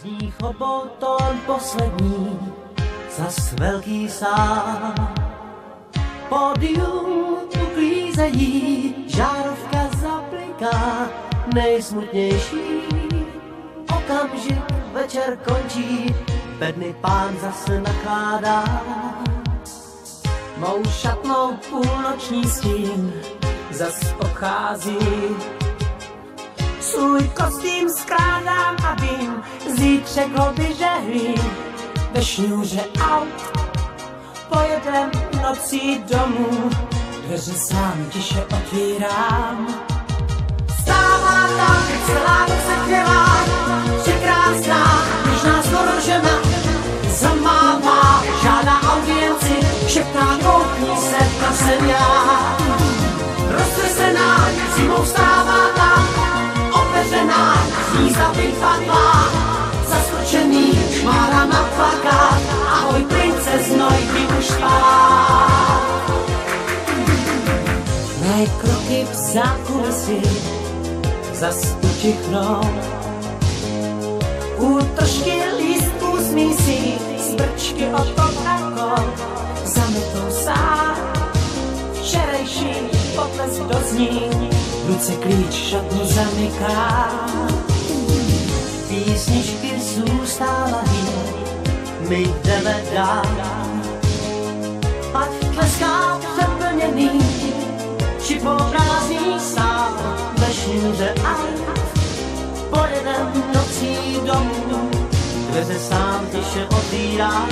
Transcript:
Zní chobotón poslední, zas velký sám. Pódium uklízejí, žárovka zapliká, nejsmutnější okamžik večer končí, bedny pán zase nakládá. Mou šatnou půlnoční stín zas obchází. Svůj kostým skládám a vím, zítřek ho vyžehlím. Ve šňůře aut pojedem nocí domů, dveře sám tiše otvírám. Stává tam celá noc se chvělá, že krásná, nežná skoro žena, zamává, žádá audienci, šeptá, zní zapichadlá, zaskočený, šmára na plakát, ahoj princezno, jdi už spát. Mé kroky v zákulisí zas utichnou, Útržky lístků smísí, zbrčky od poprakou, zametou sám. Včerejší potlesk dozní, ruce klíč šatnu zamyká. Písničky zůstávají, my jdeme dál. Ať tleská přeplněný, či prázdný sál, ve šňůře aut pojedem nocí domů, dveře sám tiše otvírá.